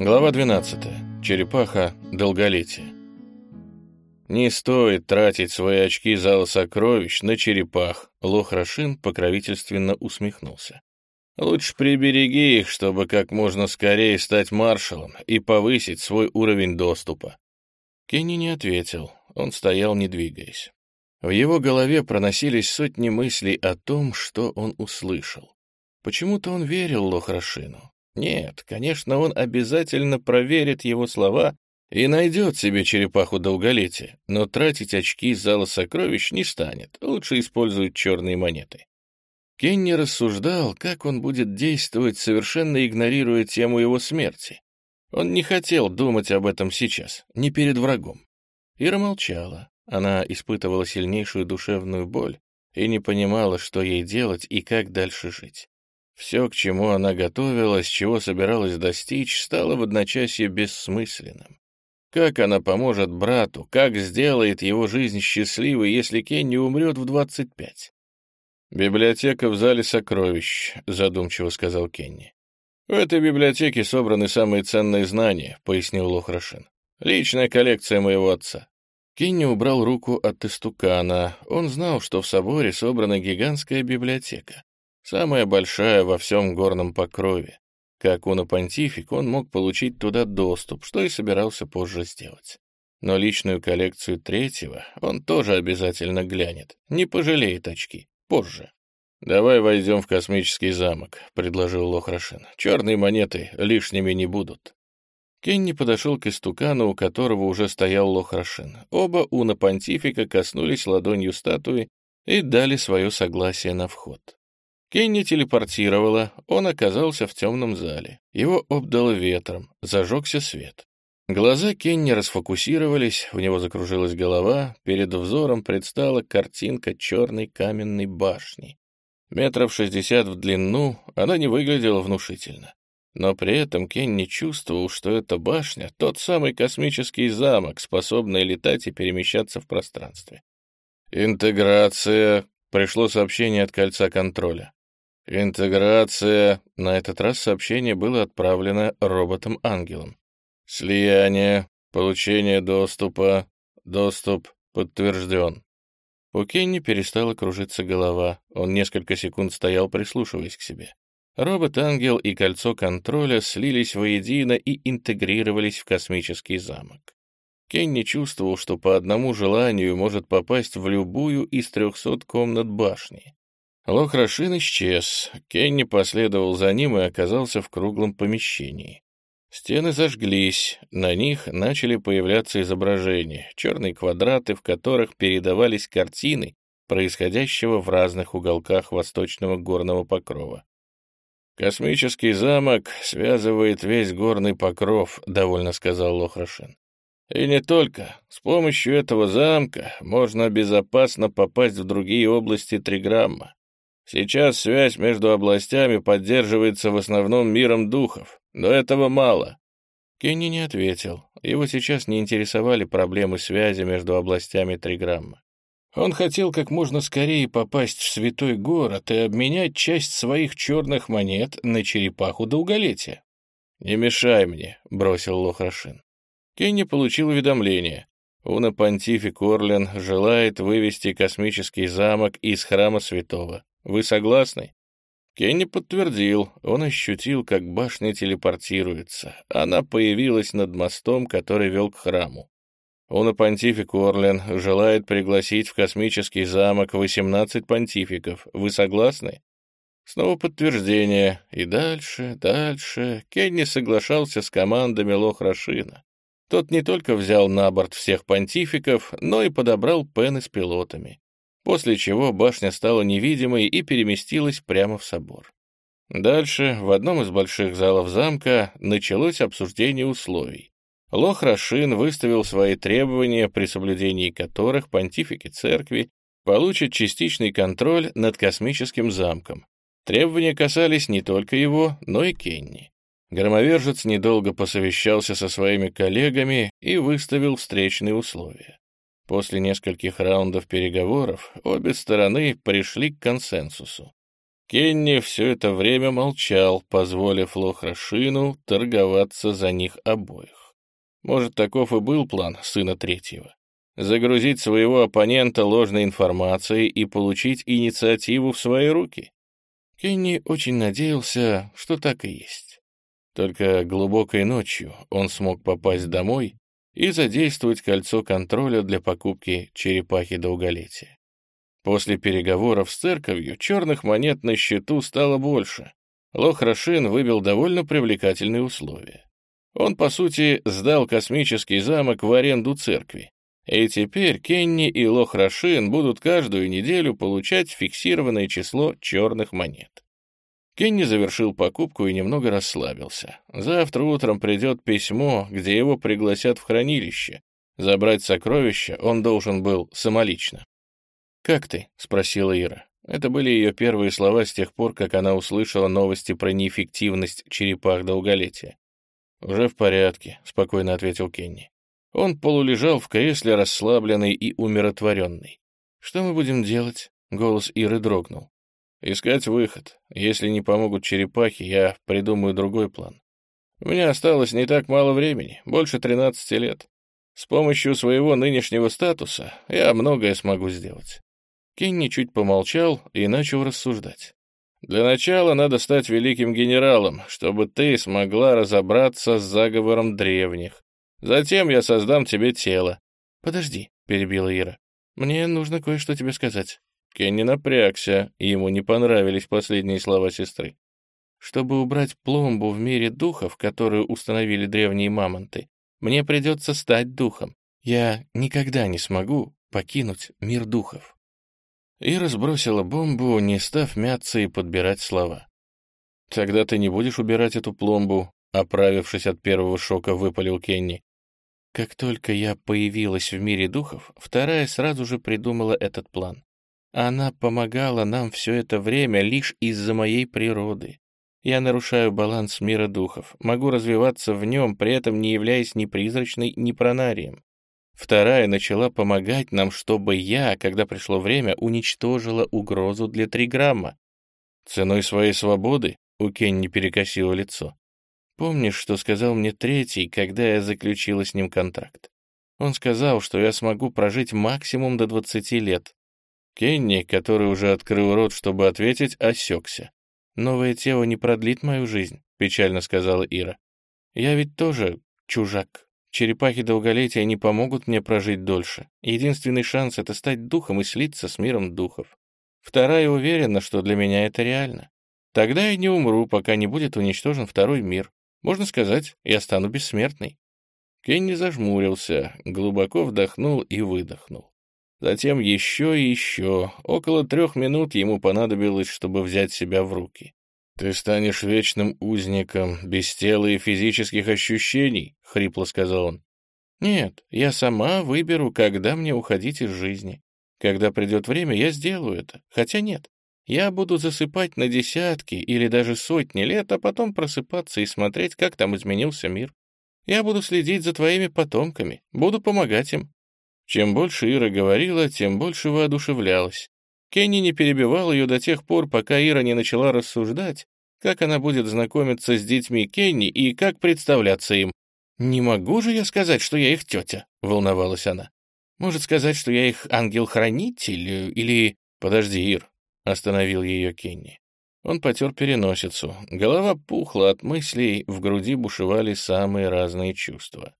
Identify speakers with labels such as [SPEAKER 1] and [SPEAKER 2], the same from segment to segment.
[SPEAKER 1] Глава 12. Черепаха. Долголетие. Не стоит тратить свои очки зала сокровищ на черепах, Лохрашин покровительственно усмехнулся. Лучше прибереги их, чтобы как можно скорее стать маршалом и повысить свой уровень доступа. Кенни не ответил, он стоял, не двигаясь. В его голове проносились сотни мыслей о том, что он услышал. Почему-то он верил Лохрашину. Нет, конечно, он обязательно проверит его слова и найдет себе черепаху долголетия, но тратить очки из зала сокровищ не станет, лучше использует черные монеты. Кенни рассуждал, как он будет действовать, совершенно игнорируя тему его смерти. Он не хотел думать об этом сейчас, не перед врагом. Ира молчала. Она испытывала сильнейшую душевную боль и не понимала, что ей делать и как дальше жить. Все, к чему она готовилась, чего собиралась достичь, стало в одночасье бессмысленным. Как она поможет брату, как сделает его жизнь счастливой, если Кенни умрет в 25? «Библиотека в зале сокровищ», — задумчиво сказал Кенни. «В этой библиотеке собраны самые ценные знания», — пояснил Лохрашин. «Личная коллекция моего отца. Кенни убрал руку от истукана. Он знал, что в соборе собрана гигантская библиотека, самая большая во всем горном покрове. Как уна-понтифик, он мог получить туда доступ, что и собирался позже сделать. Но личную коллекцию третьего он тоже обязательно глянет, не пожалеет очки, позже. «Давай войдем в космический замок», — предложил Лохрашин. «Черные монеты лишними не будут». Кенни подошел к истукану, у которого уже стоял Лохрашин. Оба уна понтифика коснулись ладонью статуи и дали свое согласие на вход. Кенни телепортировала, он оказался в темном зале. Его обдало ветром, зажегся свет. Глаза Кенни расфокусировались, у него закружилась голова, перед взором предстала картинка черной каменной башни. Метров шестьдесят в длину, она не выглядела внушительно. Но при этом Кенни чувствовал, что эта башня — тот самый космический замок, способный летать и перемещаться в пространстве. «Интеграция», — пришло сообщение от кольца контроля. «Интеграция», — на этот раз сообщение было отправлено роботом-ангелом. «Слияние, получение доступа, доступ подтвержден». У Кенни перестала кружиться голова, он несколько секунд стоял, прислушиваясь к себе. Робот-ангел и кольцо контроля слились воедино и интегрировались в космический замок. Кенни чувствовал, что по одному желанию может попасть в любую из трехсот комнат башни. Лохрашин исчез, Кенни последовал за ним и оказался в круглом помещении. Стены зажглись, на них начали появляться изображения, черные квадраты, в которых передавались картины происходящего в разных уголках восточного горного покрова. «Космический замок связывает весь горный покров», — довольно сказал Лохрашин. «И не только. С помощью этого замка можно безопасно попасть в другие области Триграмма. Сейчас связь между областями поддерживается в основном миром духов, но этого мало». Кенни не ответил. Его сейчас не интересовали проблемы связи между областями Триграмма. Он хотел как можно скорее попасть в святой город и обменять часть своих черных монет на черепаху долголетия. «Не мешай мне», — бросил Лохрашин. Кенни получил уведомление. Уна Понтифик Орлен желает вывести космический замок из храма святого. Вы согласны? Кенни подтвердил. Он ощутил, как башня телепортируется. Она появилась над мостом, который вел к храму. Уна Понтифик Орлен желает пригласить в космический замок 18 понтификов. Вы согласны? Снова подтверждение. И дальше, дальше. Кенни соглашался с командами Лохрашина. Тот не только взял на борт всех понтификов, но и подобрал пены с пилотами. После чего башня стала невидимой и переместилась прямо в собор. Дальше, в одном из больших залов замка, началось обсуждение условий. Лох Рашин выставил свои требования, при соблюдении которых понтифики церкви получат частичный контроль над космическим замком. Требования касались не только его, но и Кенни. Громовержец недолго посовещался со своими коллегами и выставил встречные условия. После нескольких раундов переговоров обе стороны пришли к консенсусу. Кенни все это время молчал, позволив Лохрашину торговаться за них обоих. Может, таков и был план сына третьего. Загрузить своего оппонента ложной информацией и получить инициативу в свои руки. Кенни очень надеялся, что так и есть. Только глубокой ночью он смог попасть домой и задействовать кольцо контроля для покупки черепахи долголетия. После переговоров с церковью черных монет на счету стало больше. Лох Рашин выбил довольно привлекательные условия. Он, по сути, сдал космический замок в аренду церкви. И теперь Кенни и Лох Рашин будут каждую неделю получать фиксированное число черных монет. Кенни завершил покупку и немного расслабился. Завтра утром придет письмо, где его пригласят в хранилище. Забрать сокровища он должен был самолично. «Как ты?» — спросила Ира. Это были ее первые слова с тех пор, как она услышала новости про неэффективность черепах долголетия. «Уже в порядке», — спокойно ответил Кенни. Он полулежал в кресле, расслабленный и умиротворенный. «Что мы будем делать?» — голос Иры дрогнул. «Искать выход. Если не помогут черепахи, я придумаю другой план. У меня осталось не так мало времени, больше 13 лет. С помощью своего нынешнего статуса я многое смогу сделать. Кенни чуть помолчал и начал рассуждать. «Для начала надо стать великим генералом, чтобы ты смогла разобраться с заговором древних. Затем я создам тебе тело». «Подожди», — перебила Ира. «Мне нужно кое-что тебе сказать». Кенни напрягся, и ему не понравились последние слова сестры. «Чтобы убрать пломбу в мире духов, которую установили древние мамонты, мне придется стать духом. Я никогда не смогу покинуть мир духов» и разбросила бомбу, не став мяться и подбирать слова. «Тогда ты не будешь убирать эту пломбу», — оправившись от первого шока, выпалил Кенни. Как только я появилась в мире духов, вторая сразу же придумала этот план. Она помогала нам все это время лишь из-за моей природы. Я нарушаю баланс мира духов, могу развиваться в нем, при этом не являясь ни призрачной, ни пронарием. Вторая начала помогать нам, чтобы я, когда пришло время, уничтожила угрозу для триграмма. Ценой своей свободы у Кенни перекосило лицо. Помнишь, что сказал мне третий, когда я заключила с ним контракт? Он сказал, что я смогу прожить максимум до 20 лет. Кенни, который уже открыл рот, чтобы ответить, осекся. «Новое тело не продлит мою жизнь», — печально сказала Ира. «Я ведь тоже чужак». Черепахи долголетия не помогут мне прожить дольше. Единственный шанс — это стать духом и слиться с миром духов. Вторая уверена, что для меня это реально. Тогда я не умру, пока не будет уничтожен второй мир. Можно сказать, я стану бессмертной. Кенни зажмурился, глубоко вдохнул и выдохнул. Затем еще и еще. Около трех минут ему понадобилось, чтобы взять себя в руки. «Ты станешь вечным узником, без тела и физических ощущений», — хрипло сказал он. «Нет, я сама выберу, когда мне уходить из жизни. Когда придет время, я сделаю это. Хотя нет, я буду засыпать на десятки или даже сотни лет, а потом просыпаться и смотреть, как там изменился мир. Я буду следить за твоими потомками, буду помогать им». Чем больше Ира говорила, тем больше воодушевлялась. Кенни не перебивал ее до тех пор, пока Ира не начала рассуждать, как она будет знакомиться с детьми Кенни и как представляться им. «Не могу же я сказать, что я их тетя», — волновалась она. «Может сказать, что я их ангел-хранитель или...» «Подожди, Ир», — остановил ее Кенни. Он потер переносицу. Голова пухла от мыслей, в груди бушевали самые разные чувства.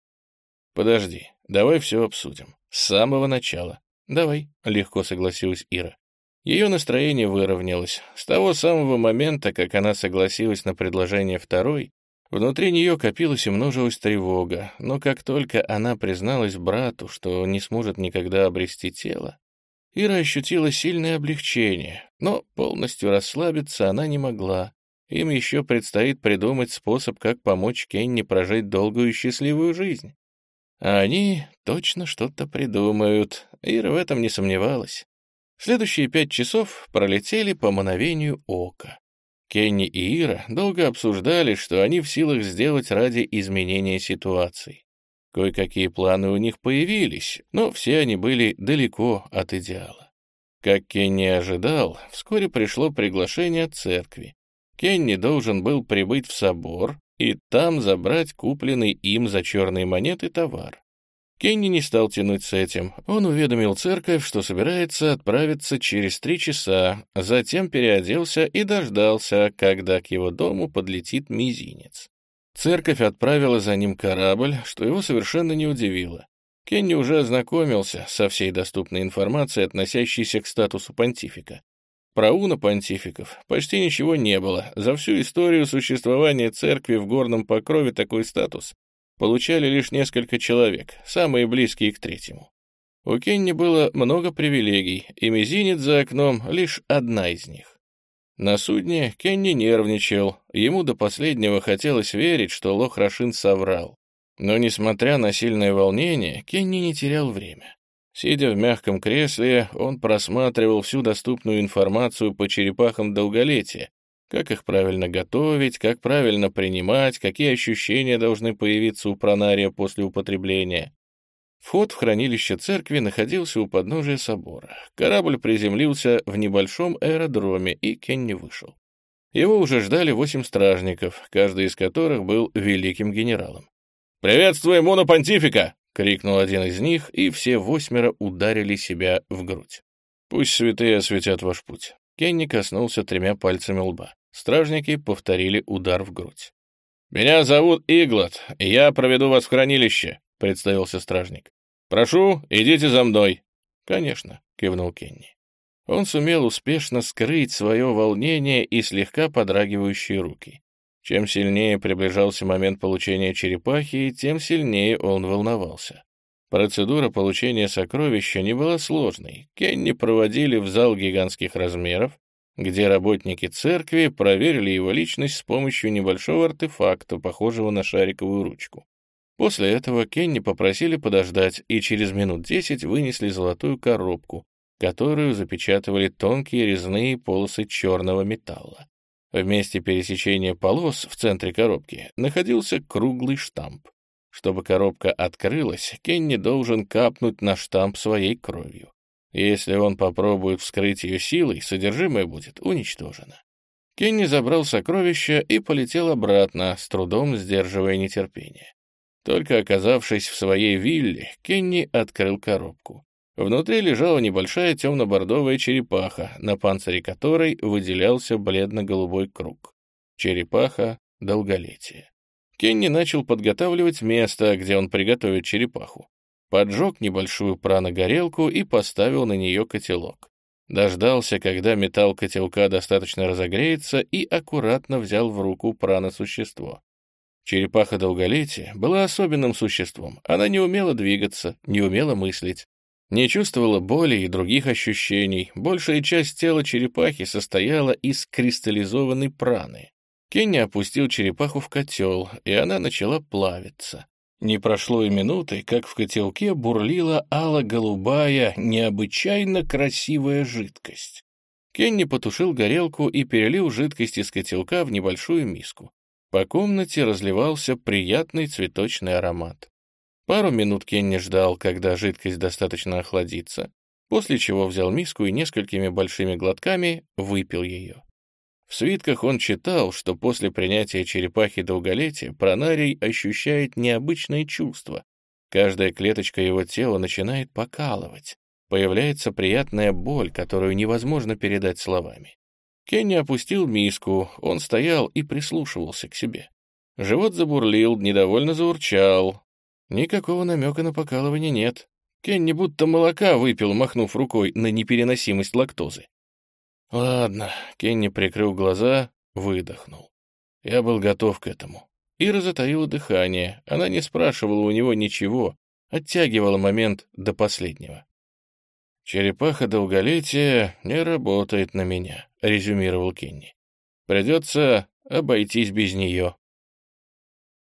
[SPEAKER 1] «Подожди, давай все обсудим. С самого начала». «Давай», — легко согласилась Ира. Ее настроение выровнялось. С того самого момента, как она согласилась на предложение второй, внутри нее копилась и множилась тревога, но как только она призналась брату, что не сможет никогда обрести тело, Ира ощутила сильное облегчение, но полностью расслабиться она не могла. Им еще предстоит придумать способ, как помочь Кенни прожить долгую и счастливую жизнь. А они точно что-то придумают, Ира в этом не сомневалась. Следующие пять часов пролетели по мановению ока. Кенни и Ира долго обсуждали, что они в силах сделать ради изменения ситуации. Кое-какие планы у них появились, но все они были далеко от идеала. Как Кенни ожидал, вскоре пришло приглашение от церкви. Кенни должен был прибыть в собор и там забрать купленный им за черные монеты товар. Кенни не стал тянуть с этим. Он уведомил церковь, что собирается отправиться через три часа, затем переоделся и дождался, когда к его дому подлетит мизинец. Церковь отправила за ним корабль, что его совершенно не удивило. Кенни уже ознакомился со всей доступной информацией, относящейся к статусу понтифика. Про уна понтификов почти ничего не было. За всю историю существования церкви в горном покрове такой статус получали лишь несколько человек, самые близкие к третьему. У Кенни было много привилегий, и мизинец за окном — лишь одна из них. На судне Кенни нервничал, ему до последнего хотелось верить, что Лох Рашин соврал. Но, несмотря на сильное волнение, Кенни не терял время. Сидя в мягком кресле, он просматривал всю доступную информацию по черепахам долголетия, как их правильно готовить, как правильно принимать, какие ощущения должны появиться у пронария после употребления. Вход в хранилище церкви находился у подножия собора. Корабль приземлился в небольшом аэродроме, и Кенни вышел. Его уже ждали восемь стражников, каждый из которых был великим генералом. «Приветствуем Муна Понтифика!» — крикнул один из них, и все восьмеро ударили себя в грудь. «Пусть святые осветят ваш путь». Кенни коснулся тремя пальцами лба. Стражники повторили удар в грудь. «Меня зовут Иглот, и я проведу вас в хранилище», — представился стражник. «Прошу, идите за мной». «Конечно», — кивнул Кенни. Он сумел успешно скрыть свое волнение и слегка подрагивающие руки. Чем сильнее приближался момент получения черепахи, тем сильнее он волновался. Процедура получения сокровища не была сложной. Кенни проводили в зал гигантских размеров, где работники церкви проверили его личность с помощью небольшого артефакта, похожего на шариковую ручку. После этого Кенни попросили подождать, и через минут десять вынесли золотую коробку, которую запечатывали тонкие резные полосы черного металла. В месте пересечения полос в центре коробки находился круглый штамп. Чтобы коробка открылась, Кенни должен капнуть на штамп своей кровью. Если он попробует вскрыть ее силой, содержимое будет уничтожено. Кенни забрал сокровища и полетел обратно, с трудом сдерживая нетерпение. Только оказавшись в своей вилле, Кенни открыл коробку. Внутри лежала небольшая темно-бордовая черепаха, на панцире которой выделялся бледно-голубой круг. Черепаха — долголетие. Кенни начал подготавливать место, где он приготовит черепаху. Поджег небольшую праногорелку и поставил на нее котелок. Дождался, когда металл котелка достаточно разогреется, и аккуратно взял в руку прано-существо. Черепаха долголетия была особенным существом. Она не умела двигаться, не умела мыслить. Не чувствовала боли и других ощущений. Большая часть тела черепахи состояла из кристаллизованной праны. Кенни опустил черепаху в котел, и она начала плавиться. Не прошло и минуты, как в котелке бурлила ало-голубая, необычайно красивая жидкость. Кенни потушил горелку и перелил жидкость из котелка в небольшую миску. По комнате разливался приятный цветочный аромат. Пару минут Кенни ждал, когда жидкость достаточно охладится, после чего взял миску и несколькими большими глотками выпил ее. В свитках он читал, что после принятия черепахи долголетия пронарий ощущает необычные чувства. Каждая клеточка его тела начинает покалывать. Появляется приятная боль, которую невозможно передать словами. Кенни опустил миску, он стоял и прислушивался к себе. Живот забурлил, недовольно заурчал, Никакого намека на покалывание нет. Кенни будто молока выпил, махнув рукой на непереносимость лактозы. Ладно, Кенни прикрыл глаза, выдохнул. Я был готов к этому. Ира затаила дыхание. Она не спрашивала у него ничего, оттягивала момент до последнего. «Черепаха долголетия не работает на меня», — резюмировал Кенни. «Придется обойтись без нее».